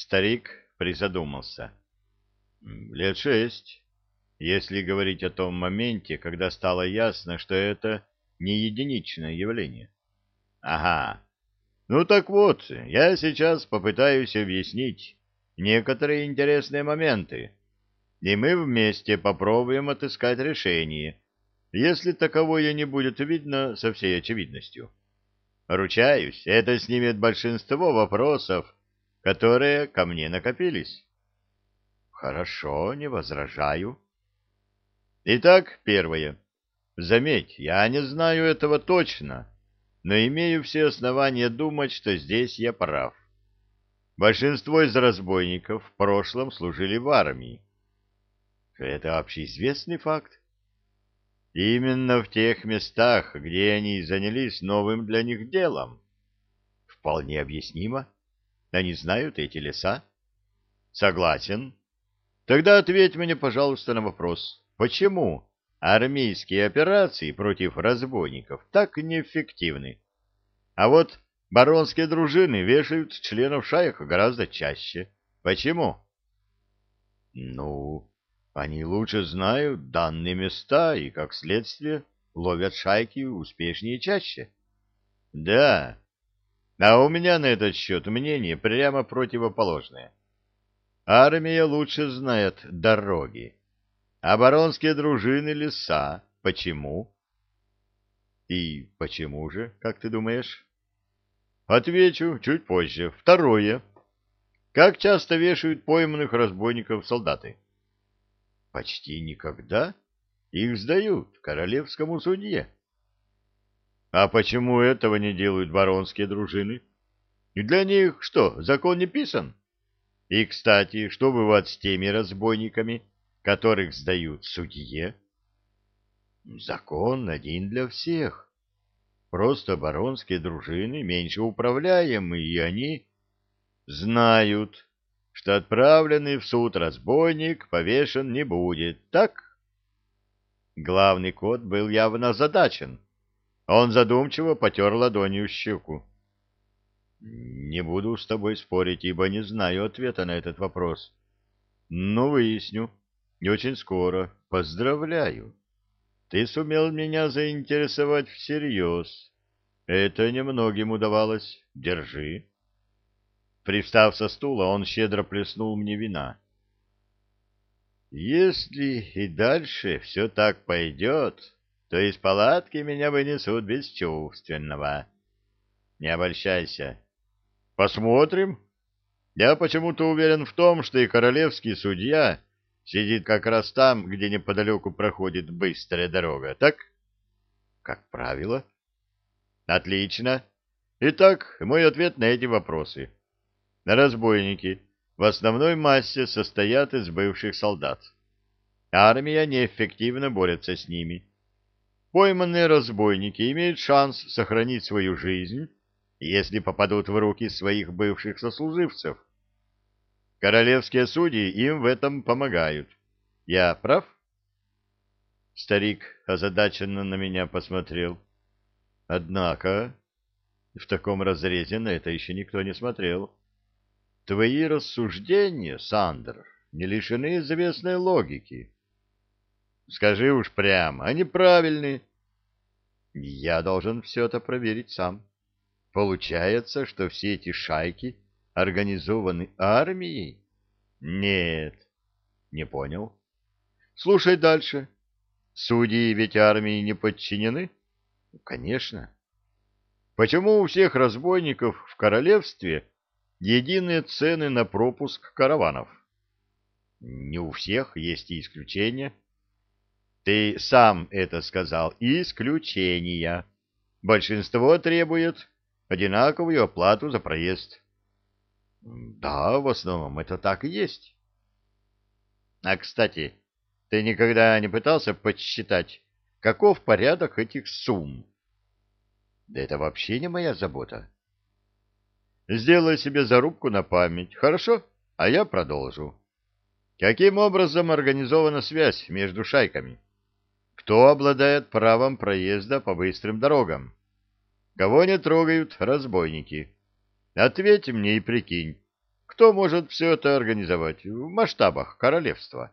Старик призадумался. Лет шесть, если говорить о том моменте, когда стало ясно, что это не единичное явление. Ага. Ну так вот, я сейчас попытаюсь объяснить некоторые интересные моменты, и мы вместе попробуем отыскать решение, если таковое не будет видно со всей очевидностью. Ручаюсь, это снимет большинство вопросов, которые ко мне накопились. Хорошо, не возражаю. Итак, первое. Заметь, я не знаю этого точно, но имею все основания думать, что здесь я прав. Большинство из разбойников в прошлом служили в армии. Это общеизвестный факт. Именно в тех местах, где они занялись новым для них делом. Вполне объяснимо. Они знают эти леса. Согласен. Тогда ответь мне, пожалуйста, на вопрос. Почему армейские операции против разбойников так неэффективны? А вот баронские дружины вешают членов шаек гораздо чаще. Почему? Ну, они лучше знают данные места и, как следствие, ловят шайки успешнее и чаще. Да, а у меня на этот счет мнение прямо противоположное. Армия лучше знает дороги, баронские дружины — леса. Почему? И почему же, как ты думаешь? Отвечу чуть позже. Второе. Как часто вешают пойманных разбойников солдаты? Почти никогда. Их сдают королевскому судье. А почему этого не делают баронские дружины? Для них что, закон не писан? И, кстати, что бывает с теми разбойниками, которых сдают судье? Закон один для всех. Просто баронские дружины меньше управляемые, и они знают, что отправленный в суд разбойник повешен не будет, так? Главный кот был явно задачен. Он задумчиво потер ладонью щеку. — Не буду с тобой спорить, ибо не знаю ответа на этот вопрос. — Ну, выясню. Не очень скоро. Поздравляю. Ты сумел меня заинтересовать всерьез. Это немногим удавалось. Держи. Привстав со стула, он щедро плеснул мне вина. Если и дальше все так пойдет, то из палатки меня вынесут бесчувственного. Не обольщайся. Посмотрим. Я почему-то уверен в том, что и королевский судья сидит как раз там, где неподалеку проходит быстрая дорога, так? Как правило. Отлично. Итак, мой ответ на эти вопросы. Разбойники в основной массе состоят из бывших солдат. Армия неэффективно борется с ними. Пойманные разбойники имеют шанс сохранить свою жизнь, если попадут в руки своих бывших сослуживцев. Королевские судьи им в этом помогают. Я прав? Старик озадаченно на меня посмотрел. Однако, в таком разрезе на это еще никто не смотрел. Твои рассуждения, Сандер, не лишены известной логики. Скажи уж прямо, они правильны. Я должен все это проверить сам. Получается, что все эти шайки организованы армией? Нет. Не понял. Слушай дальше. Судьи ведь армии не подчинены? Конечно. Почему у всех разбойников в королевстве единые цены на пропуск караванов. Не у всех есть и исключения. Ты сам это сказал. Исключения. Большинство требует одинаковую оплату за проезд. Да, в основном это так и есть. А, кстати, ты никогда не пытался подсчитать, каков порядок этих сумм? Да это вообще не моя забота. Сделай себе зарубку на память, хорошо? А я продолжу. Каким образом организована связь между шайками? Кто обладает правом проезда по быстрым дорогам? Кого не трогают разбойники? Ответь мне и прикинь, кто может все это организовать в масштабах королевства?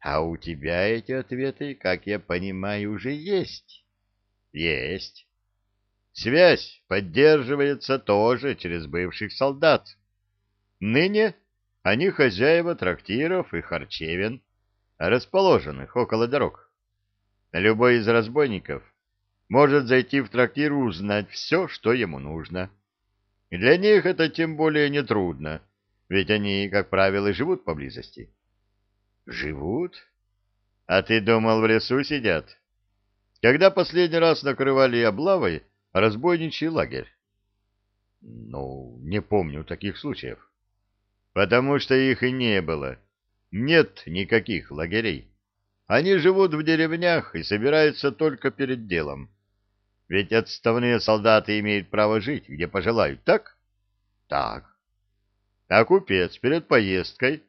А у тебя эти ответы, как я понимаю, уже есть. Есть. Связь поддерживается тоже через бывших солдат. Ныне они хозяева трактиров и харчевен, расположенных около дорог. Любой из разбойников может зайти в трактир и узнать все, что ему нужно. Для них это тем более нетрудно, ведь они, как правило, живут поблизости. Живут? А ты думал, в лесу сидят? Когда последний раз накрывали облавой разбойничий лагерь? Ну, не помню таких случаев. Потому что их и не было. Нет никаких лагерей. Они живут в деревнях и собираются только перед делом. Ведь отставные солдаты имеют право жить, где пожелают, так? Так. А купец перед поездкой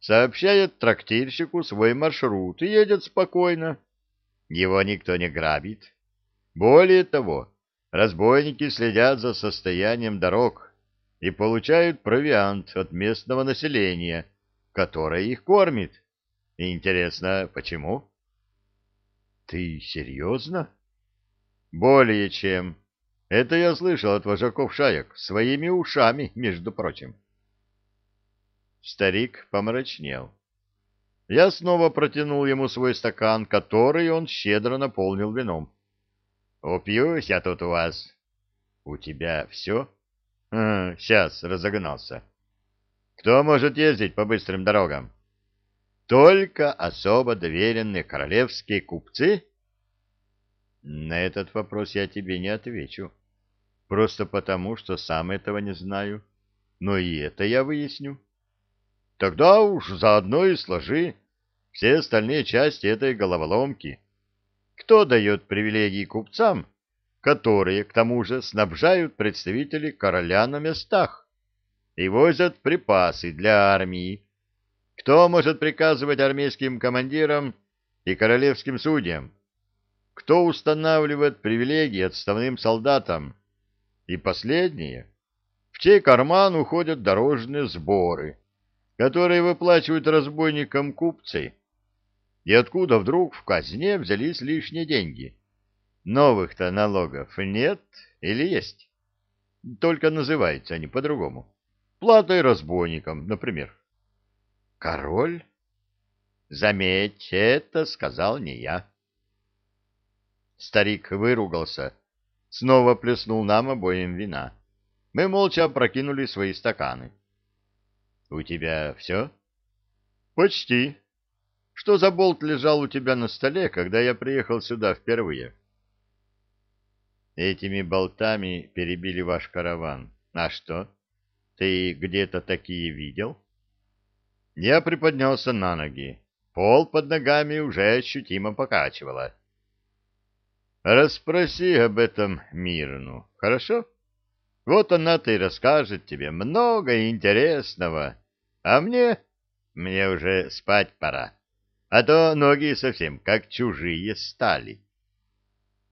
сообщает трактирщику свой маршрут и едет спокойно. Его никто не грабит. Более того, разбойники следят за состоянием дорог и получают провиант от местного населения, которое их кормит. Интересно, почему? Ты серьезно? Более чем. Это я слышал от вожаков шаек, своими ушами, между прочим. Старик помрачнел. Я снова протянул ему свой стакан, который он щедро наполнил вином. — Упьюсь я тут у вас. — У тебя все? А, — Сейчас, разогнался. — Кто может ездить по быстрым дорогам? — Только особо доверенные королевские купцы? — На этот вопрос я тебе не отвечу. Просто потому, что сам этого не знаю. Но и это я выясню. Тогда уж заодно и сложи все остальные части этой головоломки. Кто дает привилегии купцам, которые, к тому же, снабжают представителей короля на местах и возят припасы для армии? Кто может приказывать армейским командирам и королевским судьям? Кто устанавливает привилегии отставным солдатам? И последнее, в чей карман уходят дорожные сборы, которые выплачивают разбойникам купцы. И откуда вдруг в казне взялись лишние деньги? Новых-то налогов нет или есть? Только называются они по-другому. Платой разбойникам, например. Король? Заметь, это сказал не я. Старик выругался снова плеснул нам обоим вина. Мы молча опрокинули свои стаканы. — У тебя все? — Почти. Что за болт лежал у тебя на столе, когда я приехал сюда впервые? — Этими болтами перебили ваш караван. А что? Ты где-то такие видел? Я приподнялся на ноги. Пол под ногами уже ощутимо покачивало. — Расспроси об этом Мирну, хорошо? Вот она-то и расскажет тебе много интересного. А мне... мне уже спать пора, а то ноги совсем как чужие стали.